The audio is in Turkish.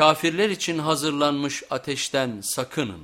kafirler için hazırlanmış ateşten sakının.